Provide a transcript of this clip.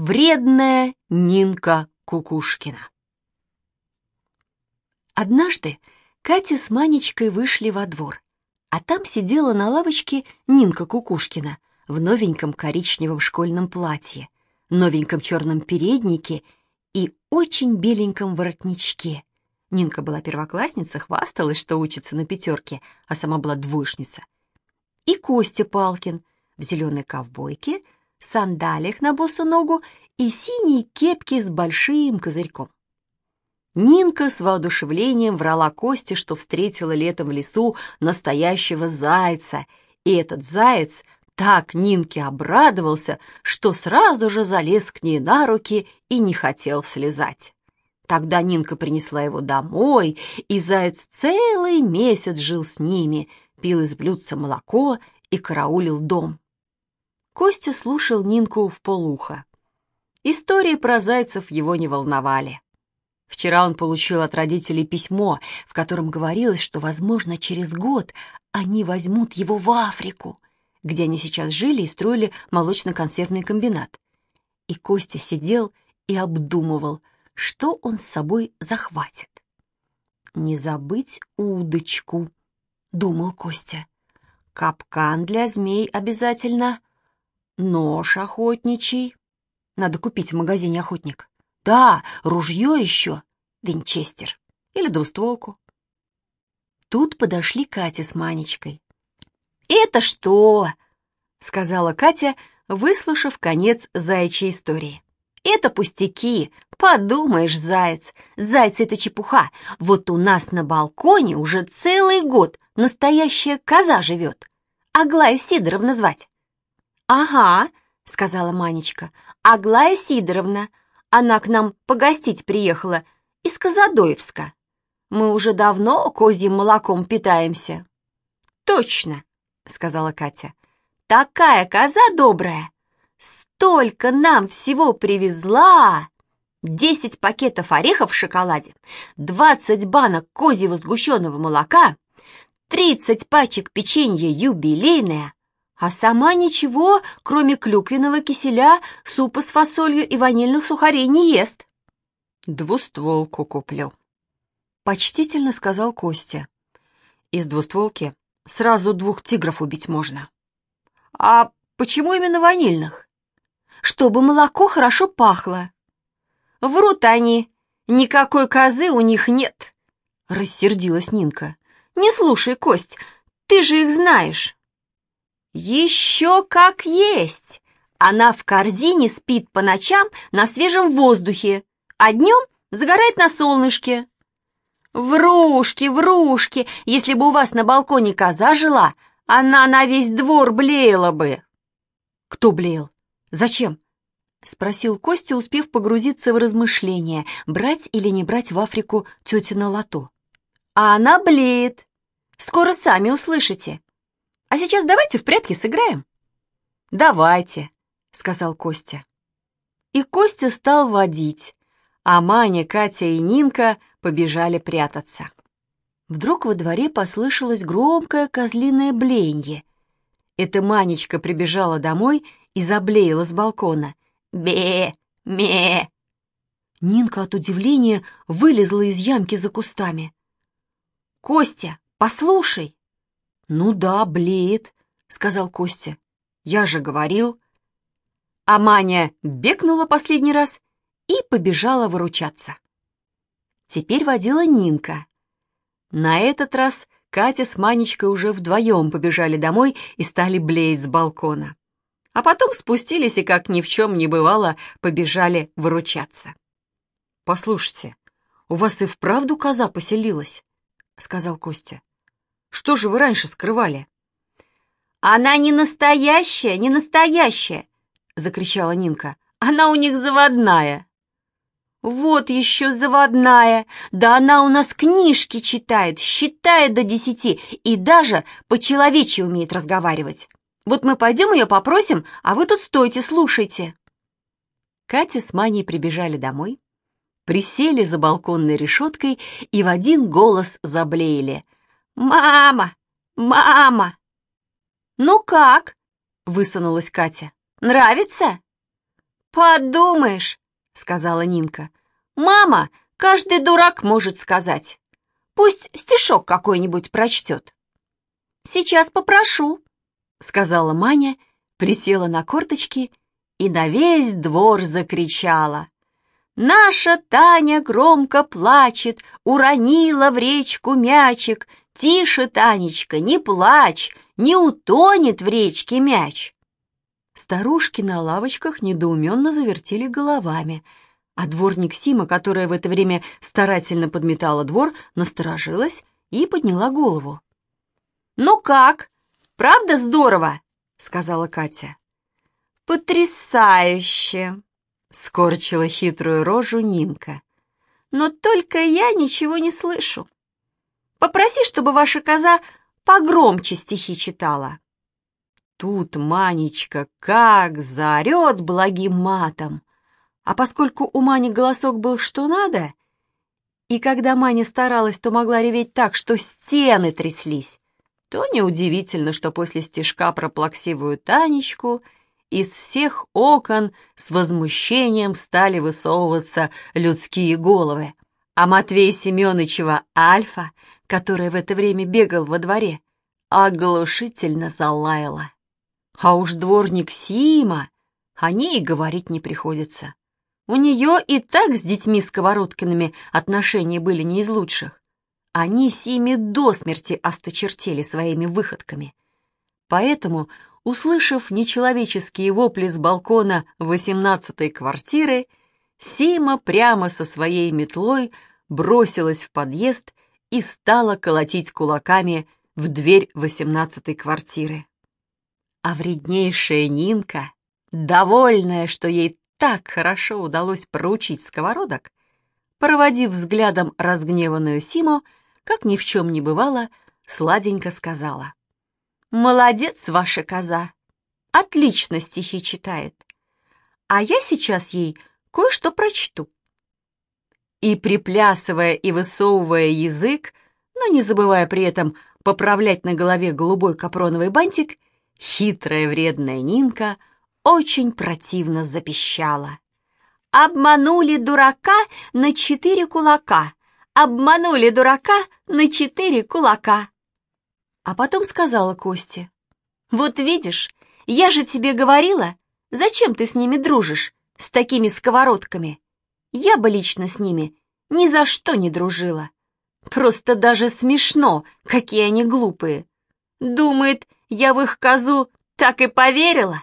Вредная Нинка Кукушкина. Однажды Катя с Манечкой вышли во двор, а там сидела на лавочке Нинка Кукушкина в новеньком коричневом школьном платье, новеньком черном переднике и очень беленьком воротничке. Нинка была первоклассница, хвасталась, что учится на пятерке, а сама была двоечница. И Костя Палкин в зеленой ковбойке — сандалиях на босу ногу и синей кепке с большим козырьком. Нинка с воодушевлением врала Косте, что встретила летом в лесу настоящего зайца, и этот заяц так Нинке обрадовался, что сразу же залез к ней на руки и не хотел слезать. Тогда Нинка принесла его домой, и заяц целый месяц жил с ними, пил из блюдца молоко и караулил дом. Костя слушал Нинку в полуха. Истории про зайцев его не волновали. Вчера он получил от родителей письмо, в котором говорилось, что, возможно, через год они возьмут его в Африку, где они сейчас жили и строили молочно-консервный комбинат. И Костя сидел и обдумывал, что он с собой захватит. «Не забыть удочку», — думал Костя. «Капкан для змей обязательно, Нож охотничий. Надо купить в магазине охотник. Да, ружье еще. Винчестер. Или двустволку. Тут подошли Катя с Манечкой. «Это что?» — сказала Катя, выслушав конец заячьей истории. «Это пустяки. Подумаешь, заяц. Заяц — это чепуха. Вот у нас на балконе уже целый год настоящая коза живет. Аглая Сидоровна звать. «Ага», — сказала Манечка, — «Аглая Сидоровна. Она к нам погостить приехала из Казадоевска. Мы уже давно козьим молоком питаемся». «Точно», — сказала Катя. «Такая коза добрая! Столько нам всего привезла!» Десять пакетов орехов в шоколаде, двадцать банок козьего сгущенного молока, тридцать пачек печенья юбилейное, а сама ничего, кроме клюквенного киселя, супа с фасолью и ванильных сухарей не ест. «Двустволку куплю», — почтительно сказал Костя. «Из двустволки сразу двух тигров убить можно». «А почему именно ванильных?» «Чтобы молоко хорошо пахло». «Врут они, никакой козы у них нет», — рассердилась Нинка. «Не слушай, Кость, ты же их знаешь». Еще как есть! Она в корзине спит по ночам на свежем воздухе, а днем загорает на солнышке. Врушки, врушки, если бы у вас на балконе коза жила, она на весь двор блеяла бы. Кто блеял? Зачем? Спросил Костя, успев погрузиться в размышления, брать или не брать в Африку тетина лото. А она блеет. Скоро сами услышите. А сейчас давайте в прятки сыграем». «Давайте», — сказал Костя. И Костя стал водить, а Маня, Катя и Нинка побежали прятаться. Вдруг во дворе послышалось громкое козлиное блеяние. Эта Манечка прибежала домой и заблеяла с балкона. «Бе! Ме!» Нинка от удивления вылезла из ямки за кустами. «Костя, послушай!» «Ну да, блеет», — сказал Костя. «Я же говорил». А Маня бегнула последний раз и побежала выручаться. Теперь водила Нинка. На этот раз Катя с Манечкой уже вдвоем побежали домой и стали блеять с балкона. А потом спустились и, как ни в чем не бывало, побежали выручаться. «Послушайте, у вас и вправду коза поселилась?» — сказал Костя. Что же вы раньше скрывали?» «Она не настоящая, не настоящая!» — закричала Нинка. «Она у них заводная!» «Вот еще заводная! Да она у нас книжки читает, считает до десяти и даже по-человечьи умеет разговаривать. Вот мы пойдем ее попросим, а вы тут стойте, слушайте!» Катя с Маней прибежали домой, присели за балконной решеткой и в один голос заблеяли — «Мама! Мама!» «Ну как?» — высунулась Катя. «Нравится?» «Подумаешь», — сказала Нинка. «Мама, каждый дурак может сказать. Пусть стишок какой-нибудь прочтет». «Сейчас попрошу», — сказала Маня, присела на корточки и на весь двор закричала. Наша Таня громко плачет, уронила в речку мячик. Тише, Танечка, не плачь, не утонет в речке мяч. Старушки на лавочках недоуменно завертели головами, а дворник Сима, которая в это время старательно подметала двор, насторожилась и подняла голову. «Ну как? Правда здорово?» — сказала Катя. «Потрясающе!» — скорчила хитрую рожу Нинка. «Но только я ничего не слышу. Попроси, чтобы ваша коза погромче стихи читала». Тут Манечка как заорет благим матом. А поскольку у Мани голосок был что надо, и когда Маня старалась, то могла реветь так, что стены тряслись, то неудивительно, что после стишка про плаксивую Танечку — из всех окон с возмущением стали высовываться людские головы. А Матвей Семеновичева Альфа, которая в это время бегал во дворе, оглушительно залаяла. А уж дворник Сима, о ней и говорить не приходится. У нее и так с детьми-сковородкиными отношения были не из лучших. Они Симе до смерти осточертели своими выходками. Поэтому Услышав нечеловеческие вопли с балкона восемнадцатой квартиры, Сима прямо со своей метлой бросилась в подъезд и стала колотить кулаками в дверь восемнадцатой квартиры. А вреднейшая Нинка, довольная, что ей так хорошо удалось проучить сковородок, проводив взглядом разгневанную Симу, как ни в чем не бывало, сладенько сказала. Молодец ваша коза. Отлично стихи читает. А я сейчас ей кое-что прочту. И приплясывая и высовывая язык, но не забывая при этом поправлять на голове голубой капроновый бантик, хитрая вредная Нинка очень противно запищала. Обманули дурака на четыре кулака, обманули дурака на четыре кулака. А потом сказала Косте. «Вот видишь, я же тебе говорила, зачем ты с ними дружишь, с такими сковородками? Я бы лично с ними ни за что не дружила. Просто даже смешно, какие они глупые. Думает, я в их козу так и поверила?»